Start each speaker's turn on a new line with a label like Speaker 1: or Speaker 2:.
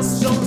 Speaker 1: house.